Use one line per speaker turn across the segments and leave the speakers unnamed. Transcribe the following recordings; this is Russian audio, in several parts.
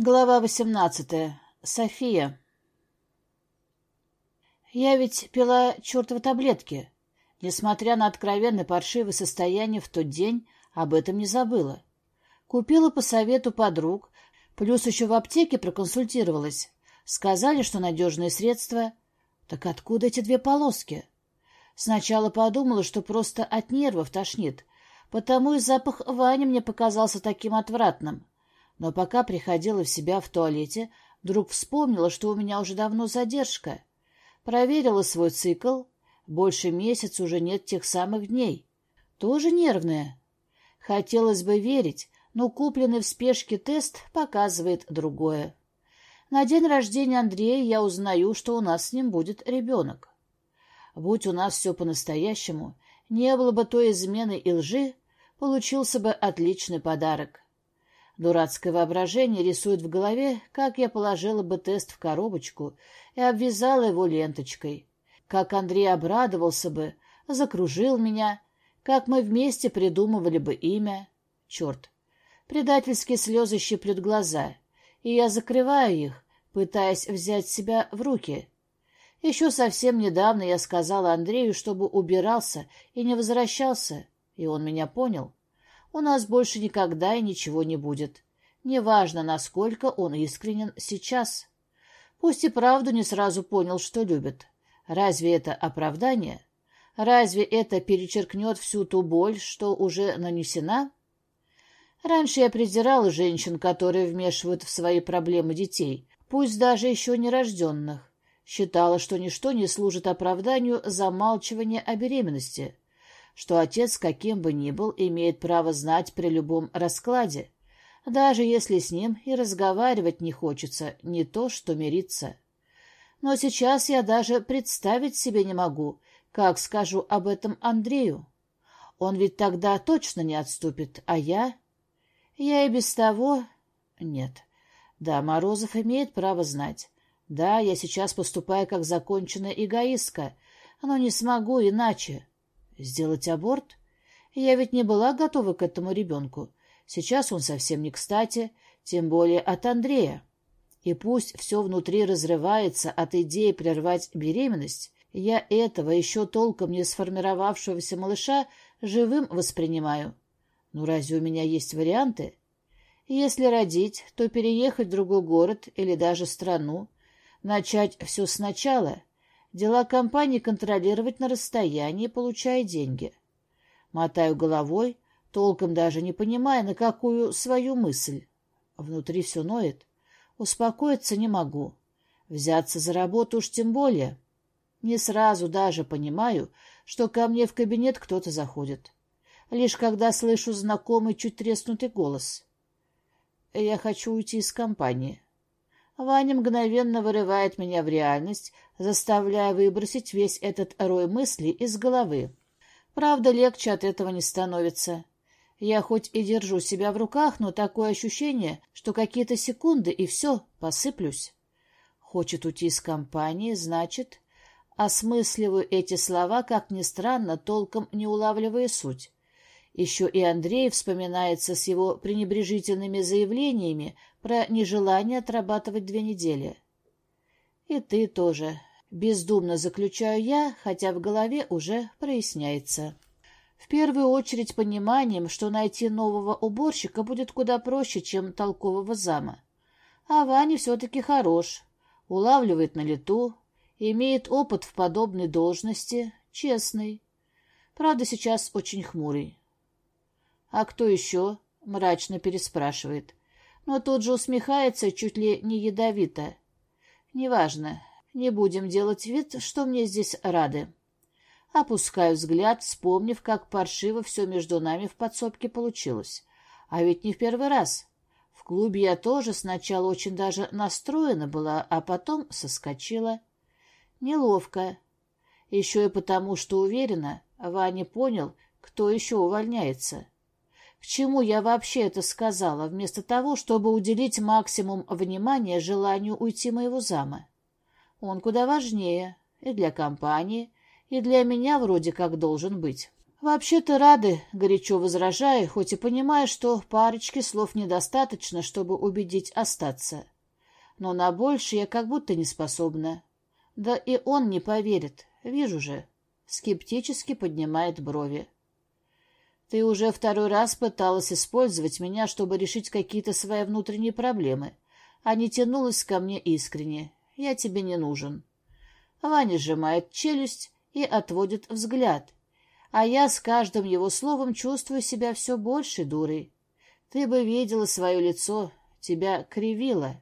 Глава восемнадцатая. София. Я ведь пила чертовы таблетки. Несмотря на откровенно паршивое состояние в тот день, об этом не забыла. Купила по совету подруг, плюс еще в аптеке проконсультировалась. Сказали, что надежное средство. Так откуда эти две полоски? Сначала подумала, что просто от нервов тошнит, потому и запах Вани мне показался таким отвратным но пока приходила в себя в туалете, вдруг вспомнила, что у меня уже давно задержка. Проверила свой цикл. Больше месяца уже нет тех самых дней. Тоже нервная. Хотелось бы верить, но купленный в спешке тест показывает другое. На день рождения Андрея я узнаю, что у нас с ним будет ребенок. Будь у нас все по-настоящему, не было бы той измены и лжи, получился бы отличный подарок. Дурацкое воображение рисует в голове, как я положила бы тест в коробочку и обвязала его ленточкой. Как Андрей обрадовался бы, закружил меня, как мы вместе придумывали бы имя. Черт! Предательские слезы щиплют глаза, и я закрываю их, пытаясь взять себя в руки. Еще совсем недавно я сказала Андрею, чтобы убирался и не возвращался, и он меня понял у нас больше никогда и ничего не будет. Неважно, насколько он искренен сейчас. Пусть и правду не сразу понял, что любит. Разве это оправдание? Разве это перечеркнет всю ту боль, что уже нанесена? Раньше я презирала женщин, которые вмешивают в свои проблемы детей, пусть даже еще нерожденных. Считала, что ничто не служит оправданию замалчивания о беременности что отец, каким бы ни был, имеет право знать при любом раскладе, даже если с ним и разговаривать не хочется, не то что мириться. Но сейчас я даже представить себе не могу, как скажу об этом Андрею. Он ведь тогда точно не отступит, а я... Я и без того... Нет. Да, Морозов имеет право знать. Да, я сейчас поступаю как законченная эгоистка, но не смогу иначе. Сделать аборт? Я ведь не была готова к этому ребенку. Сейчас он совсем не кстати, тем более от Андрея. И пусть все внутри разрывается от идеи прервать беременность, я этого еще толком не сформировавшегося малыша живым воспринимаю. Ну разве у меня есть варианты? Если родить, то переехать в другой город или даже страну, начать все сначала — Дела компании контролировать на расстоянии, получая деньги. Мотаю головой, толком даже не понимая, на какую свою мысль. Внутри все ноет. Успокоиться не могу. Взяться за работу уж тем более. Не сразу даже понимаю, что ко мне в кабинет кто-то заходит. Лишь когда слышу знакомый чуть треснутый голос. Я хочу уйти из компании. Ваня мгновенно вырывает меня в реальность, заставляя выбросить весь этот рой мыслей из головы. Правда, легче от этого не становится. Я хоть и держу себя в руках, но такое ощущение, что какие-то секунды и все, посыплюсь. Хочет уйти из компании, значит... Осмысливаю эти слова, как ни странно, толком не улавливая суть. Еще и Андрей вспоминается с его пренебрежительными заявлениями про нежелание отрабатывать две недели. И ты тоже. Бездумно заключаю я, хотя в голове уже проясняется. В первую очередь пониманием, что найти нового уборщика будет куда проще, чем толкового зама. А Ваня все-таки хорош, улавливает на лету, имеет опыт в подобной должности, честный. Правда, сейчас очень хмурый. «А кто еще?» — мрачно переспрашивает. Но тут же усмехается чуть ли не ядовито. «Неважно. Не будем делать вид, что мне здесь рады». Опускаю взгляд, вспомнив, как паршиво все между нами в подсобке получилось. А ведь не в первый раз. В клубе я тоже сначала очень даже настроена была, а потом соскочила. Неловко. Еще и потому, что уверена, Ваня понял, кто еще увольняется. К чему я вообще это сказала, вместо того, чтобы уделить максимум внимания желанию уйти моего зама? Он куда важнее и для компании, и для меня вроде как должен быть. Вообще-то рады, горячо возражая, хоть и понимая, что парочки слов недостаточно, чтобы убедить остаться. Но на больше я как будто не способна. Да и он не поверит, вижу же. Скептически поднимает брови. Ты уже второй раз пыталась использовать меня, чтобы решить какие-то свои внутренние проблемы, а не тянулась ко мне искренне. Я тебе не нужен. Ваня сжимает челюсть и отводит взгляд, а я с каждым его словом чувствую себя все больше дурой. Ты бы видела свое лицо, тебя кривило.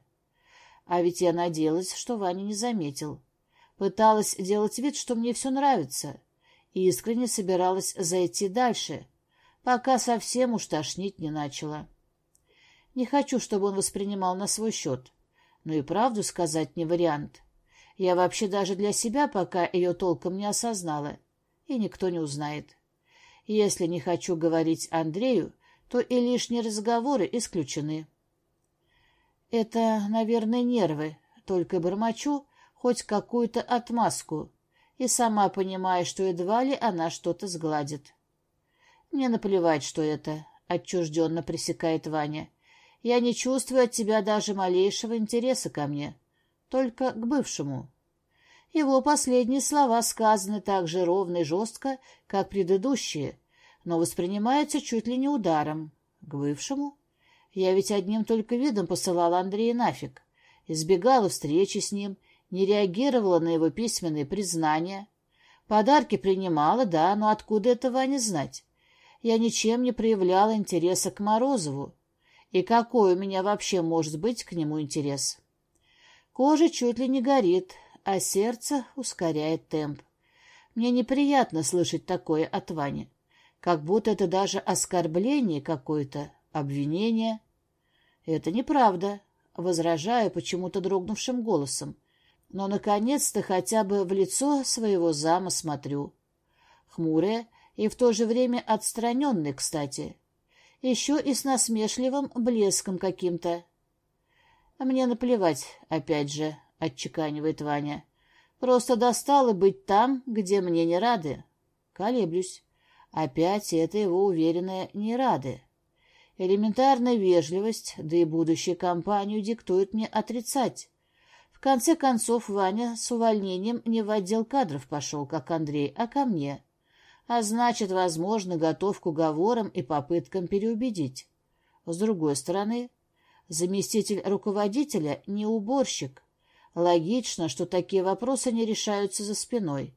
А ведь я надеялась, что Ваня не заметил. Пыталась делать вид, что мне все нравится, и искренне собиралась зайти дальше — пока совсем уж тошнить не начала. Не хочу, чтобы он воспринимал на свой счет. Но и правду сказать не вариант. Я вообще даже для себя пока ее толком не осознала, и никто не узнает. Если не хочу говорить Андрею, то и лишние разговоры исключены. Это, наверное, нервы, только бормочу хоть какую-то отмазку, и сама понимаю, что едва ли она что-то сгладит. Мне наплевать, что это, — отчужденно пресекает Ваня. Я не чувствую от тебя даже малейшего интереса ко мне, только к бывшему. Его последние слова сказаны так же ровно и жестко, как предыдущие, но воспринимаются чуть ли не ударом. К бывшему? Я ведь одним только видом посылала Андрея нафиг, избегала встречи с ним, не реагировала на его письменные признания. Подарки принимала, да, но откуда это Ваня знать? Я ничем не проявляла интереса к Морозову. И какой у меня вообще может быть к нему интерес? Кожа чуть ли не горит, а сердце ускоряет темп. Мне неприятно слышать такое от Вани. Как будто это даже оскорбление какое-то, обвинение. Это неправда, возражаю почему-то дрогнувшим голосом. Но, наконец-то, хотя бы в лицо своего зама смотрю. Хмурая, и в то же время отстраненный, кстати. Еще и с насмешливым блеском каким-то. — Мне наплевать, опять же, — отчеканивает Ваня. — Просто достало быть там, где мне не рады. Колеблюсь. Опять это его уверенное «не рады». Элементарная вежливость, да и будущую компанию диктует мне отрицать. В конце концов, Ваня с увольнением не в отдел кадров пошел, как Андрей, а ко мне а значит, возможно, готов к уговорам и попыткам переубедить. С другой стороны, заместитель руководителя не уборщик. Логично, что такие вопросы не решаются за спиной.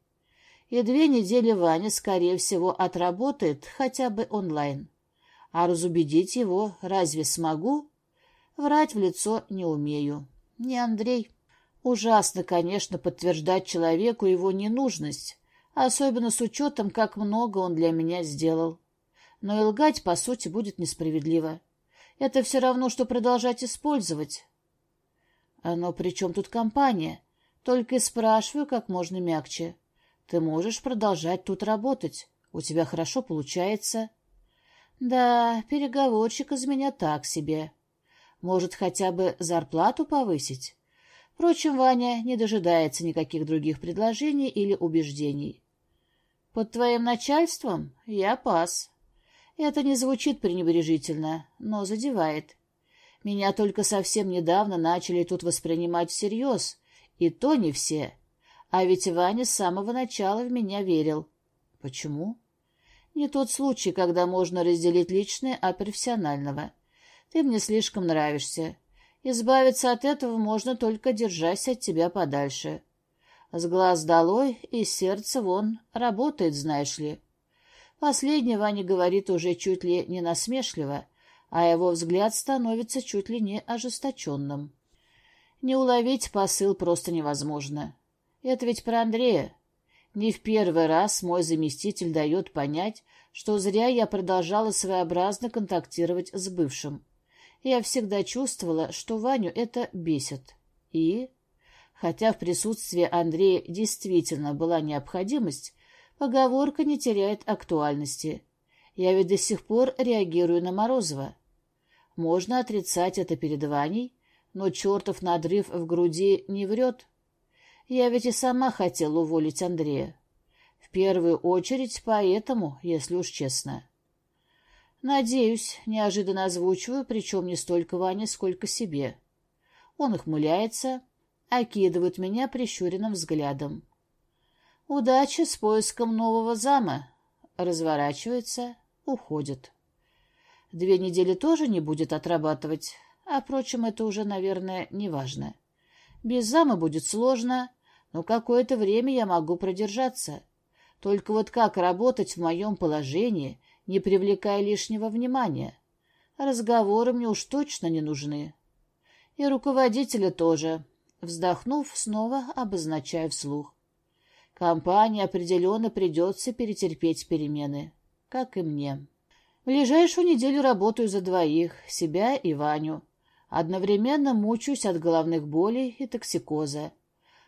И две недели Ваня, скорее всего, отработает хотя бы онлайн. А разубедить его разве смогу? Врать в лицо не умею. Не Андрей. Ужасно, конечно, подтверждать человеку его ненужность, особенно с учетом, как много он для меня сделал. Но и лгать, по сути, будет несправедливо. Это все равно, что продолжать использовать. Но при чем тут компания? Только и спрашиваю как можно мягче. Ты можешь продолжать тут работать. У тебя хорошо получается. Да, переговорщик из меня так себе. Может, хотя бы зарплату повысить? Впрочем, Ваня не дожидается никаких других предложений или убеждений. «Под твоим начальством я пас». Это не звучит пренебрежительно, но задевает. Меня только совсем недавно начали тут воспринимать всерьез, и то не все. А ведь Ваня с самого начала в меня верил. Почему? Не тот случай, когда можно разделить личное от профессионального. Ты мне слишком нравишься. Избавиться от этого можно только держась от тебя подальше. С глаз долой и сердце вон работает, знаешь ли. Последний Ваня говорит уже чуть ли не насмешливо, а его взгляд становится чуть ли не ожесточенным. Не уловить посыл просто невозможно. Это ведь про Андрея. Не в первый раз мой заместитель дает понять, что зря я продолжала своеобразно контактировать с бывшим. Я всегда чувствовала, что Ваню это бесит. И, хотя в присутствии Андрея действительно была необходимость, поговорка не теряет актуальности. Я ведь до сих пор реагирую на Морозова. Можно отрицать это перед Ваней, но чертов надрыв в груди не врет. Я ведь и сама хотела уволить Андрея. В первую очередь поэтому, если уж честно. Надеюсь, неожиданно озвучиваю, причем не столько Ване, сколько себе. Он ухмыляется, окидывает меня прищуренным взглядом. Удачи с поиском нового зама. Разворачивается, уходит. Две недели тоже не будет отрабатывать, а, впрочем, это уже, наверное, не важно. Без зама будет сложно, но какое-то время я могу продержаться. Только вот как работать в моем положении, не привлекая лишнего внимания? Разговоры мне уж точно не нужны. И руководителя тоже. Вздохнув, снова обозначаю вслух. Компании определенно придется перетерпеть перемены, как и мне. В ближайшую неделю работаю за двоих, себя и Ваню. Одновременно мучаюсь от головных болей и токсикоза.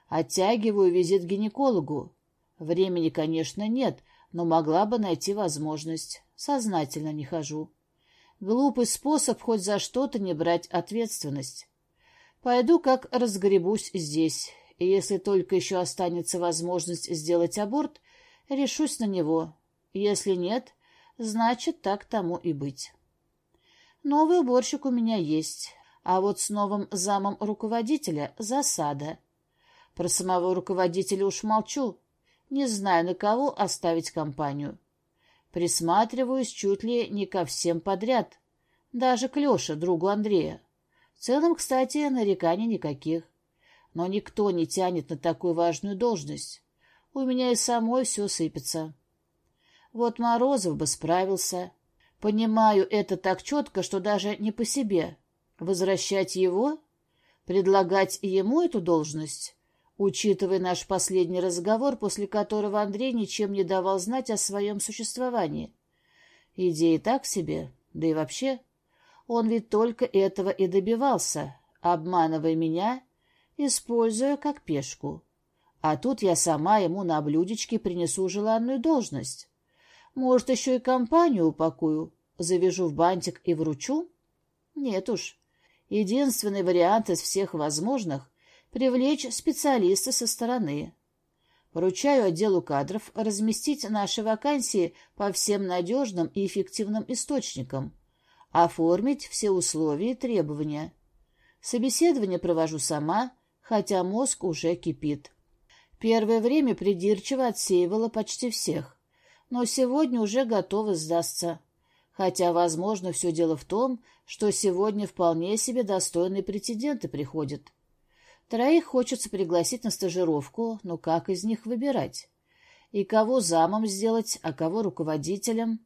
Оттягиваю визит к гинекологу. Времени, конечно, нет, но могла бы найти возможность. Сознательно не хожу. Глупый способ хоть за что-то не брать ответственность. Пойду как разгребусь здесь, и если только еще останется возможность сделать аборт, решусь на него. Если нет, значит, так тому и быть. Новый уборщик у меня есть. А вот с новым замом руководителя засада. Про самого руководителя уж молчу. Не знаю, на кого оставить компанию. Присматриваюсь чуть ли не ко всем подряд. Даже к Леше, другу Андрея. Целом, кстати, нареканий никаких. Но никто не тянет на такую важную должность. У меня и самой все сыпется. Вот Морозов бы справился. Понимаю это так четко, что даже не по себе. Возвращать его? Предлагать ему эту должность? Учитывая наш последний разговор, после которого Андрей ничем не давал знать о своем существовании. Идея так себе, да и вообще. Он ведь только этого и добивался, обманывая меня, используя как пешку. А тут я сама ему на блюдечке принесу желанную должность. Может, еще и компанию упакую, завяжу в бантик и вручу? Нет уж. Единственный вариант из всех возможных — привлечь специалиста со стороны. Поручаю отделу кадров разместить наши вакансии по всем надежным и эффективным источникам, оформить все условия и требования. Собеседование провожу сама, хотя мозг уже кипит. Первое время придирчиво отсеивала почти всех, но сегодня уже готова сдастся хотя, возможно, все дело в том, что сегодня вполне себе достойные претенденты приходят. Троих хочется пригласить на стажировку, но как из них выбирать? И кого замом сделать, а кого руководителем?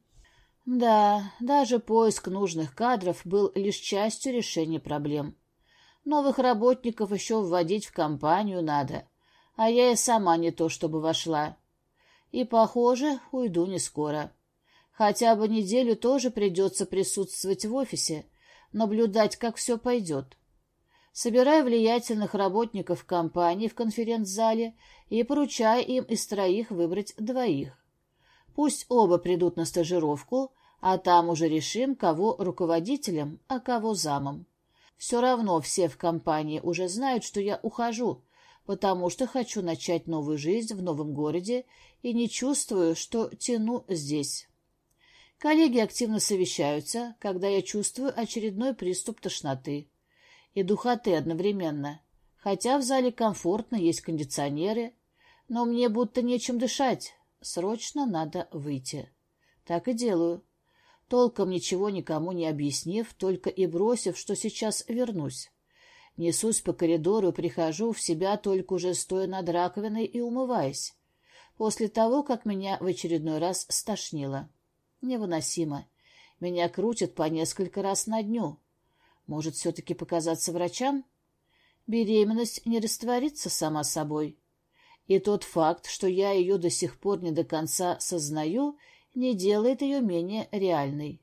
Да, даже поиск нужных кадров был лишь частью решения проблем. Новых работников еще вводить в компанию надо, а я и сама не то чтобы вошла. И, похоже, уйду не скоро. Хотя бы неделю тоже придется присутствовать в офисе, наблюдать, как все пойдет. Собирая влиятельных работников компании в конференц-зале и поручая им из троих выбрать двоих. Пусть оба придут на стажировку, а там уже решим, кого руководителем, а кого замом. Все равно все в компании уже знают, что я ухожу, потому что хочу начать новую жизнь в новом городе и не чувствую, что тяну здесь. Коллеги активно совещаются, когда я чувствую очередной приступ тошноты и духоты одновременно, хотя в зале комфортно, есть кондиционеры, но мне будто нечем дышать, срочно надо выйти. Так и делаю, толком ничего никому не объяснив, только и бросив, что сейчас вернусь. Несусь по коридору, прихожу в себя только уже стоя над раковиной и умываясь, после того, как меня в очередной раз стошнило. Невыносимо. Меня крутят по несколько раз на дню. Может, все-таки показаться врачам? Беременность не растворится сама собой. И тот факт, что я ее до сих пор не до конца сознаю, не делает ее менее реальной.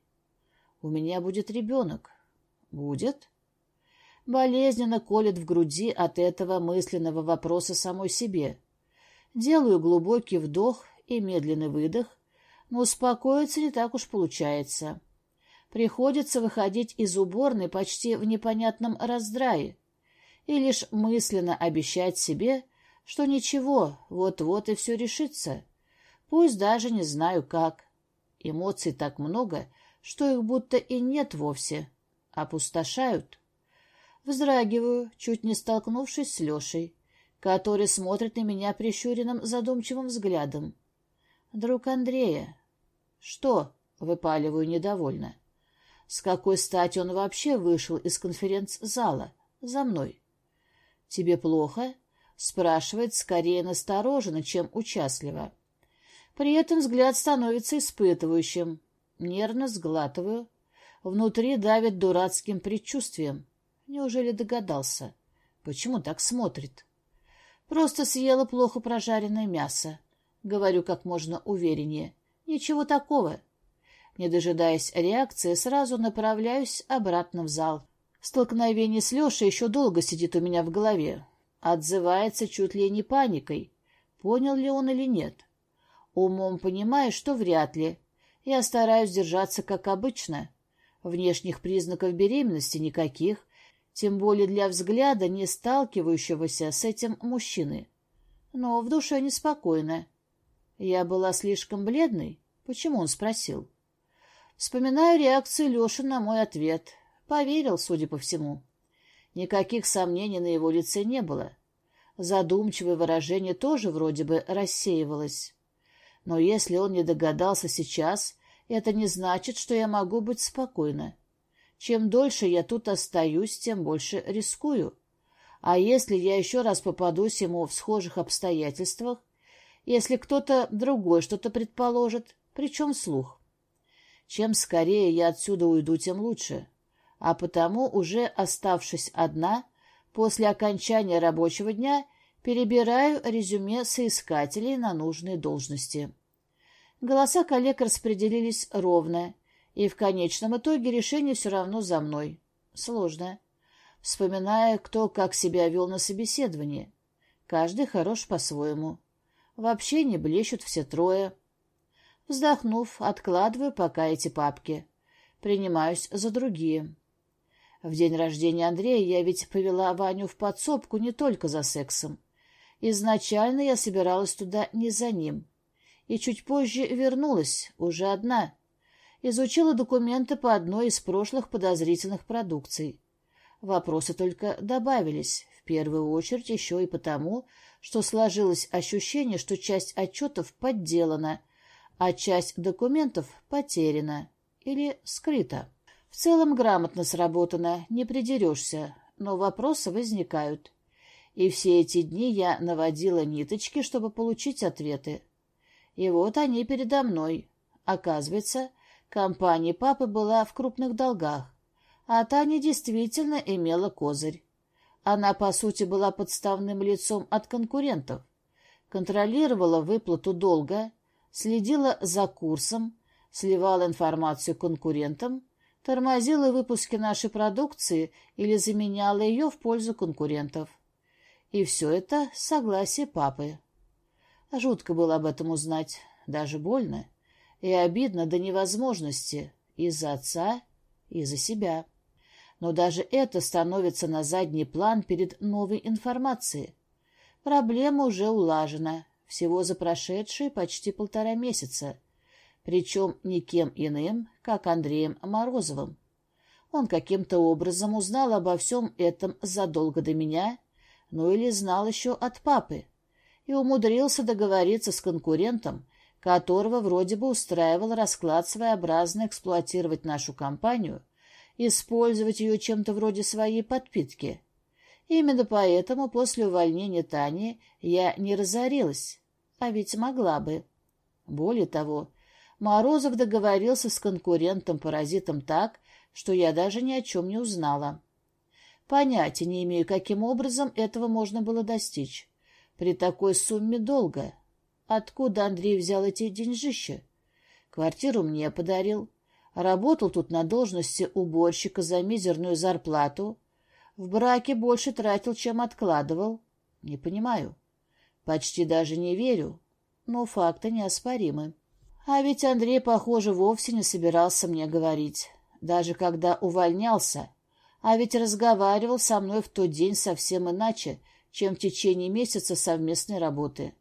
У меня будет ребенок. Будет? Болезненно колет в груди от этого мысленного вопроса самой себе. Делаю глубокий вдох и медленный выдох, но успокоиться не так уж получается. Приходится выходить из уборной почти в непонятном раздрае и лишь мысленно обещать себе, что ничего, вот-вот и все решится. Пусть даже не знаю как. Эмоций так много, что их будто и нет вовсе. Опустошают. Вздрагиваю, чуть не столкнувшись с Лешей, который смотрит на меня прищуренным задумчивым взглядом. Друг Андрея. Что? Выпаливаю недовольно. С какой стати он вообще вышел из конференц-зала? За мной. Тебе плохо? Спрашивает скорее настороженно, чем участливо. При этом взгляд становится испытывающим. Нервно сглатываю. Внутри давит дурацким предчувствием. Неужели догадался? Почему так смотрит? Просто съела плохо прожаренное мясо. Говорю как можно увереннее. Ничего такого. Не дожидаясь реакции, сразу направляюсь обратно в зал. Столкновение с Лешей еще долго сидит у меня в голове. Отзывается чуть ли не паникой. Понял ли он или нет? Умом понимаю, что вряд ли. Я стараюсь держаться как обычно. Внешних признаков беременности никаких, тем более для взгляда, не сталкивающегося с этим мужчины. Но в душе неспокойно. Я была слишком бледной? Почему он спросил? Вспоминаю реакцию Леши на мой ответ. Поверил, судя по всему. Никаких сомнений на его лице не было. Задумчивое выражение тоже вроде бы рассеивалось. Но если он не догадался сейчас, это не значит, что я могу быть спокойна. Чем дольше я тут остаюсь, тем больше рискую. А если я еще раз попадусь ему в схожих обстоятельствах, если кто-то другой что-то предположит, причем слух? Чем скорее я отсюда уйду, тем лучше. А потому, уже оставшись одна, после окончания рабочего дня перебираю резюме соискателей на нужные должности. Голоса коллег распределились ровно, и в конечном итоге решение все равно за мной. Сложно. Вспоминая, кто как себя вел на собеседовании. Каждый хорош по-своему. Вообще не блещут все трое. Вздохнув, откладываю пока эти папки. Принимаюсь за другие. В день рождения Андрея я ведь повела Ваню в подсобку не только за сексом. Изначально я собиралась туда не за ним. И чуть позже вернулась, уже одна — изучила документы по одной из прошлых подозрительных продукций. Вопросы только добавились, в первую очередь еще и потому, что сложилось ощущение, что часть отчетов подделана, а часть документов потеряна или скрыта. В целом грамотно сработано, не придерешься, но вопросы возникают. И все эти дни я наводила ниточки, чтобы получить ответы. И вот они передо мной. Оказывается, Компания папы была в крупных долгах, а Таня действительно имела козырь. Она, по сути, была подставным лицом от конкурентов, контролировала выплату долга, следила за курсом, сливала информацию конкурентам, тормозила выпуски нашей продукции или заменяла ее в пользу конкурентов. И все это согласие папы. Жутко было об этом узнать, даже больно и обидно до невозможности и за отца, и за себя. Но даже это становится на задний план перед новой информацией. Проблема уже улажена, всего за прошедшие почти полтора месяца, причем никем иным, как Андреем Морозовым. Он каким-то образом узнал обо всем этом задолго до меня, ну или знал еще от папы, и умудрился договориться с конкурентом, которого вроде бы устраивал расклад своеобразно эксплуатировать нашу компанию, использовать ее чем-то вроде своей подпитки. Именно поэтому после увольнения Тани я не разорилась, а ведь могла бы. Более того, Морозов договорился с конкурентом-паразитом так, что я даже ни о чем не узнала. Понятия не имею, каким образом этого можно было достичь. При такой сумме долга — Откуда Андрей взял эти деньжища? Квартиру мне подарил. Работал тут на должности уборщика за мизерную зарплату. В браке больше тратил, чем откладывал. Не понимаю. Почти даже не верю. Но факты неоспоримы. А ведь Андрей, похоже, вовсе не собирался мне говорить. Даже когда увольнялся. А ведь разговаривал со мной в тот день совсем иначе, чем в течение месяца совместной работы.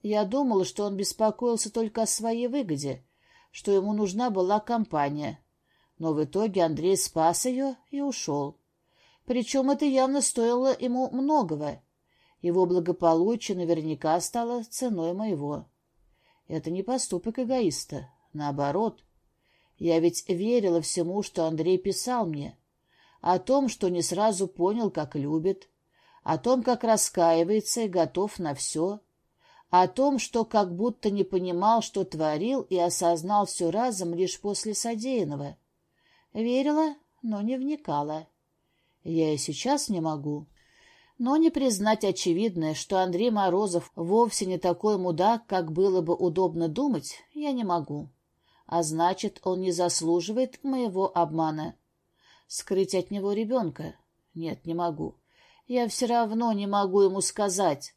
Я думала, что он беспокоился только о своей выгоде, что ему нужна была компания. Но в итоге Андрей спас ее и ушел. Причем это явно стоило ему многого. Его благополучие наверняка стало ценой моего. Это не поступок эгоиста. Наоборот. Я ведь верила всему, что Андрей писал мне. О том, что не сразу понял, как любит. О том, как раскаивается и готов на все. О том, что как будто не понимал, что творил, и осознал все разом лишь после содеянного. Верила, но не вникала. Я и сейчас не могу. Но не признать очевидное, что Андрей Морозов вовсе не такой мудак, как было бы удобно думать, я не могу. А значит, он не заслуживает моего обмана. Скрыть от него ребенка? Нет, не могу. Я все равно не могу ему сказать.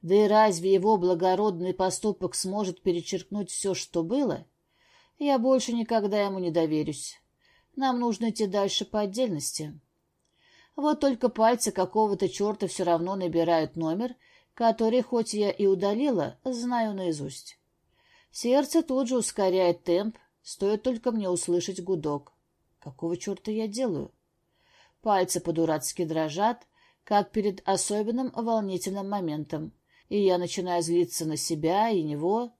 Да и разве его благородный поступок сможет перечеркнуть все, что было? Я больше никогда ему не доверюсь. Нам нужно идти дальше по отдельности. Вот только пальцы какого-то черта все равно набирают номер, который, хоть я и удалила, знаю наизусть. Сердце тут же ускоряет темп, стоит только мне услышать гудок. Какого черта я делаю? Пальцы по-дурацки дрожат, как перед особенным волнительным моментом, и я начинаю злиться на себя и него.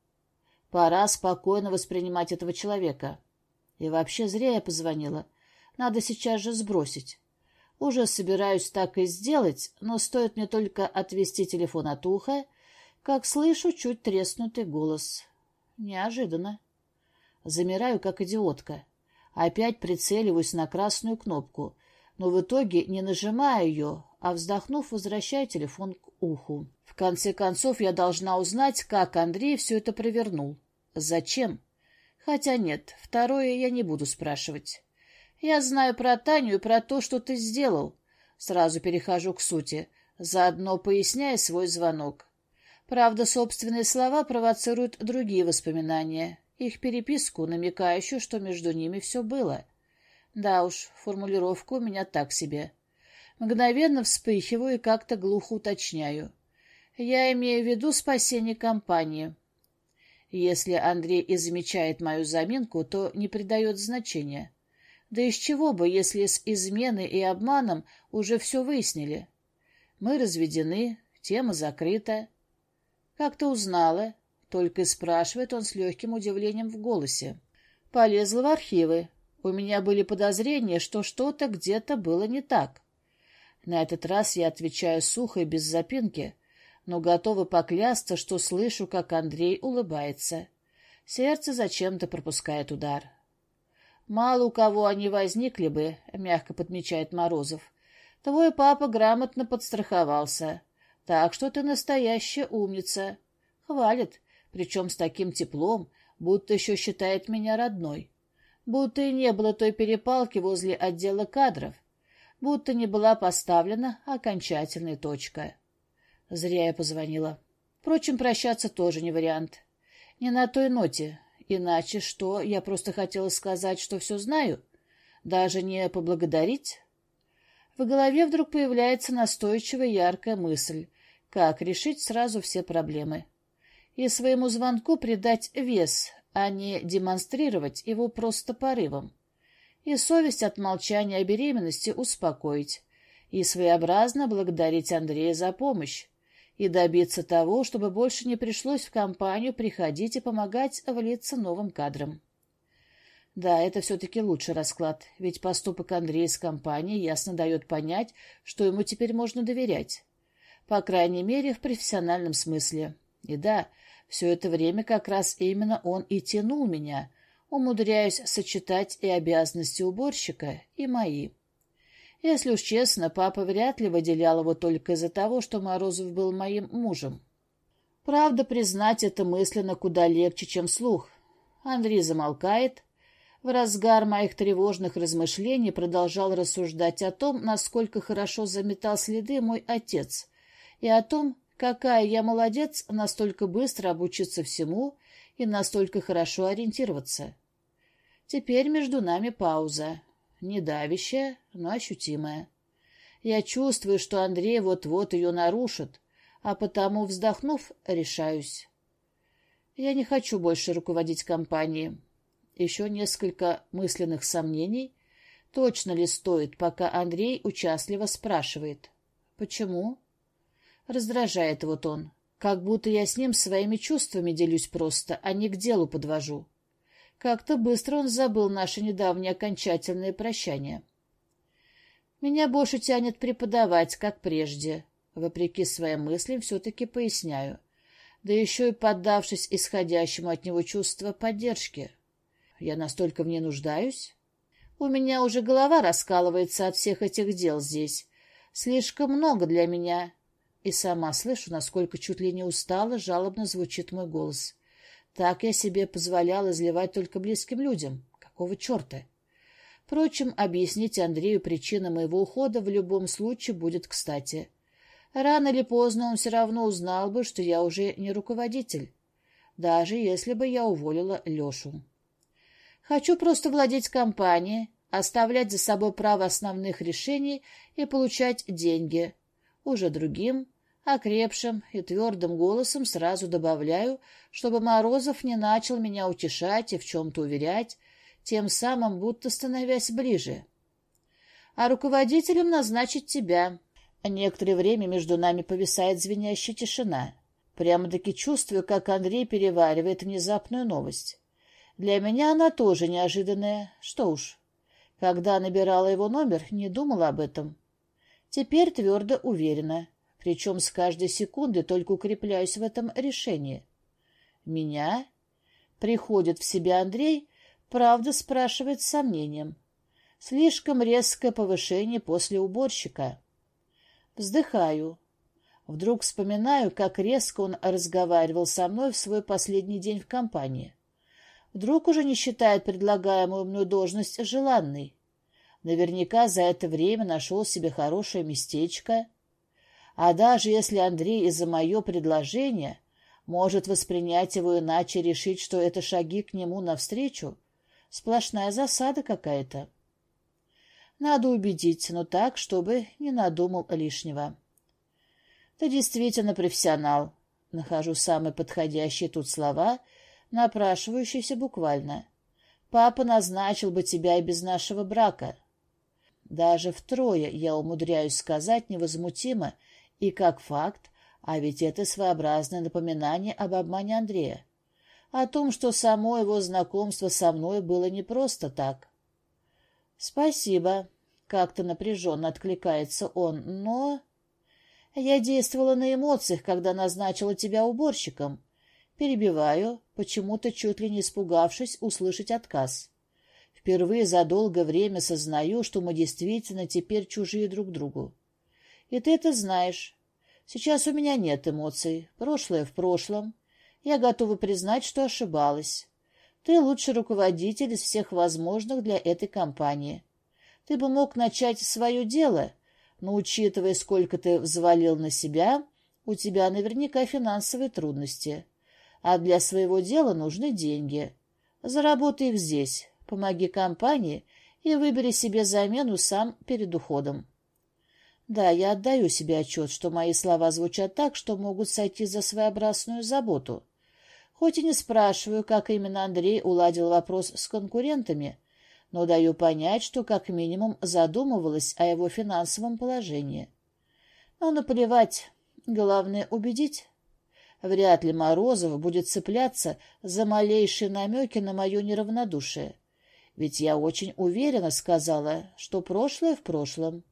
Пора спокойно воспринимать этого человека. И вообще зря я позвонила. Надо сейчас же сбросить. Уже собираюсь так и сделать, но стоит мне только отвести телефон от уха, как слышу чуть треснутый голос. Неожиданно. Замираю, как идиотка. Опять прицеливаюсь на красную кнопку, но в итоге не нажимаю ее, а, вздохнув, возвращаю телефон к уху. В конце концов, я должна узнать, как Андрей все это провернул. Зачем? Хотя нет, второе я не буду спрашивать. Я знаю про Таню и про то, что ты сделал. Сразу перехожу к сути, заодно поясняя свой звонок. Правда, собственные слова провоцируют другие воспоминания, их переписку, намекающую, что между ними все было. Да уж, формулировка у меня так себе. Мгновенно вспыхиваю и как-то глухо уточняю. Я имею в виду спасение компании. Если Андрей и замечает мою заминку, то не придает значения. Да из чего бы, если с изменой и обманом уже все выяснили? Мы разведены, тема закрыта. Как ты узнала? Только и спрашивает он с легким удивлением в голосе. Полезла в архивы. У меня были подозрения, что что-то где-то было не так. На этот раз я отвечаю сухо и без запинки, но готова поклясться, что слышу, как Андрей улыбается. Сердце зачем-то пропускает удар. Мало у кого они возникли бы, — мягко подмечает Морозов. Твой папа грамотно подстраховался. Так что ты настоящая умница. Хвалит, причем с таким теплом, будто еще считает меня родной. Будто и не было той перепалки возле отдела кадров. Будто не была поставлена окончательная точка. Зря я позвонила. Впрочем, прощаться тоже не вариант. Не на той ноте, Иначе что, я просто хотела сказать, что все знаю? Даже не поблагодарить? В голове вдруг появляется настойчивая яркая мысль, как решить сразу все проблемы. И своему звонку придать вес, а не демонстрировать его просто порывом. И совесть от молчания о беременности успокоить. И своеобразно благодарить Андрея за помощь и добиться того, чтобы больше не пришлось в компанию приходить и помогать влиться новым кадрам. Да, это все-таки лучший расклад, ведь поступок Андрея с компанией ясно дает понять, что ему теперь можно доверять. По крайней мере, в профессиональном смысле. И да, все это время как раз именно он и тянул меня, умудряясь сочетать и обязанности уборщика, и мои. Если уж честно, папа вряд ли выделял его только из-за того, что Морозов был моим мужем. Правда, признать это мысленно куда легче, чем слух. Андрей замолкает. В разгар моих тревожных размышлений продолжал рассуждать о том, насколько хорошо заметал следы мой отец, и о том, какая я молодец настолько быстро обучиться всему и настолько хорошо ориентироваться. Теперь между нами пауза. Не давящая, но ощутимая. Я чувствую, что Андрей вот-вот ее нарушит, а потому, вздохнув, решаюсь. Я не хочу больше руководить компанией. Еще несколько мысленных сомнений. Точно ли стоит, пока Андрей участливо спрашивает. Почему? Раздражает вот он. Как будто я с ним своими чувствами делюсь просто, а не к делу подвожу. Как-то быстро он забыл наше недавнее окончательное прощание. Меня больше тянет преподавать, как прежде. Вопреки своим мыслям, все-таки поясняю. Да еще и поддавшись исходящему от него чувству поддержки. Я настолько в ней нуждаюсь? У меня уже голова раскалывается от всех этих дел здесь. Слишком много для меня. И сама слышу, насколько чуть ли не устала, жалобно звучит мой голос. Так я себе позволял изливать только близким людям. Какого черта? Впрочем, объяснить Андрею причину моего ухода в любом случае будет кстати. Рано или поздно он все равно узнал бы, что я уже не руководитель, даже если бы я уволила Лешу. Хочу просто владеть компанией, оставлять за собой право основных решений и получать деньги. Уже другим, окрепшим и твердым голосом сразу добавляю, чтобы Морозов не начал меня утешать и в чем-то уверять, тем самым будто становясь ближе. А руководителем назначить тебя. Некоторое время между нами повисает звенящая тишина. Прямо-таки чувствую, как Андрей переваривает внезапную новость. Для меня она тоже неожиданная. Что уж. Когда набирала его номер, не думала об этом. Теперь твердо уверена. Причем с каждой секунды только укрепляюсь в этом решении. Меня? Приходит в себя Андрей, правда спрашивает с сомнением. Слишком резкое повышение после уборщика. Вздыхаю. Вдруг вспоминаю, как резко он разговаривал со мной в свой последний день в компании. Вдруг уже не считает предлагаемую мной должность желанной. Наверняка за это время нашел себе хорошее местечко. А даже если Андрей из-за мое предложение может воспринять его иначе, решить, что это шаги к нему навстречу, сплошная засада какая-то. Надо убедить, но так, чтобы не надумал лишнего. Ты действительно профессионал. Нахожу самые подходящие тут слова, напрашивающиеся буквально. Папа назначил бы тебя и без нашего брака. Даже втрое я умудряюсь сказать невозмутимо и как факт, а ведь это своеобразное напоминание об обмане Андрея. О том, что само его знакомство со мной было не просто так. «Спасибо», — как-то напряженно откликается он, — «но...» «Я действовала на эмоциях, когда назначила тебя уборщиком. Перебиваю, почему-то чуть ли не испугавшись услышать отказ. Впервые за долгое время сознаю, что мы действительно теперь чужие друг другу. И ты это знаешь. Сейчас у меня нет эмоций, прошлое в прошлом. Я готова признать, что ошибалась. Ты лучший руководитель из всех возможных для этой компании. Ты бы мог начать свое дело, но, учитывая, сколько ты взвалил на себя, у тебя наверняка финансовые трудности. А для своего дела нужны деньги. Заработай их здесь, помоги компании и выбери себе замену сам перед уходом. Да, я отдаю себе отчет, что мои слова звучат так, что могут сойти за своеобразную заботу. Хоть и не спрашиваю, как именно Андрей уладил вопрос с конкурентами, но даю понять, что как минимум задумывалась о его финансовом положении. Но наплевать, главное убедить. Вряд ли Морозов будет цепляться за малейшие намеки на мое неравнодушие. Ведь я очень уверенно сказала, что прошлое в прошлом.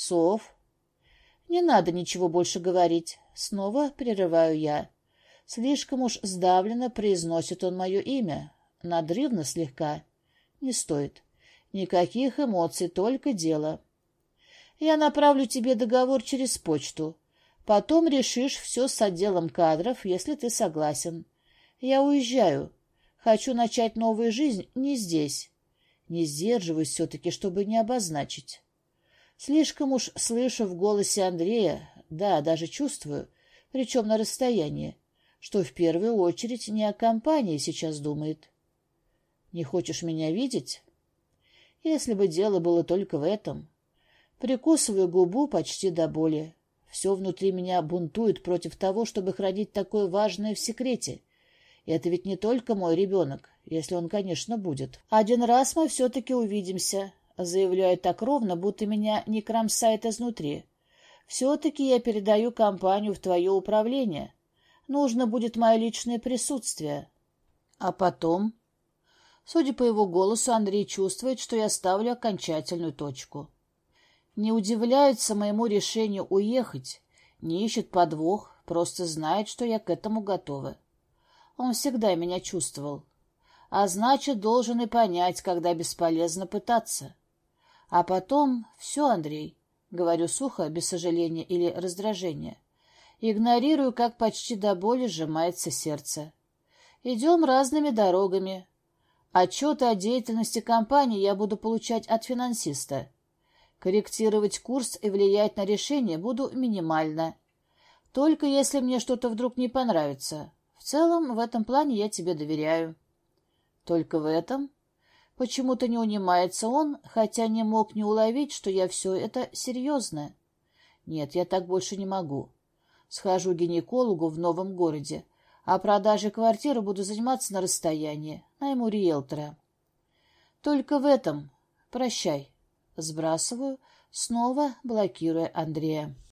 Сов. Не надо ничего больше говорить. Снова прерываю я. Слишком уж сдавленно произносит он мое имя. Надрывно слегка. Не стоит. Никаких эмоций, только дело. Я направлю тебе договор через почту. Потом решишь все с отделом кадров, если ты согласен. Я уезжаю. Хочу начать новую жизнь не здесь. Не сдерживаюсь все-таки, чтобы не обозначить. Слишком уж слышу в голосе Андрея, да, даже чувствую, причем на расстоянии, что в первую очередь не о компании сейчас думает. Не хочешь меня видеть? Если бы дело было только в этом. Прикусываю губу почти до боли. Все внутри меня бунтует против того, чтобы хранить такое важное в секрете. Это ведь не только мой ребенок, если он, конечно, будет. Один раз мы все-таки увидимся, заявляю так ровно, будто меня не кромсает изнутри. Все-таки я передаю компанию в твое управление. Нужно будет мое личное присутствие. А потом... Судя по его голосу, Андрей чувствует, что я ставлю окончательную точку. Не удивляется моему решению уехать, не ищет подвох, просто знает, что я к этому готова. Он всегда меня чувствовал. А значит, должен и понять, когда бесполезно пытаться. А потом все, Андрей, говорю сухо, без сожаления или раздражения. Игнорирую, как почти до боли сжимается сердце. Идем разными дорогами. Отчеты о деятельности компании я буду получать от финансиста. Корректировать курс и влиять на решение буду минимально. Только если мне что-то вдруг не понравится. В целом, в этом плане я тебе доверяю. Только в этом? Почему-то не унимается он, хотя не мог не уловить, что я все это серьезно. Нет, я так больше не могу. Схожу к гинекологу в новом городе, а продажей квартиры буду заниматься на расстоянии, найму риэлтора. Только в этом. Прощай. Сбрасываю, снова блокируя Андрея.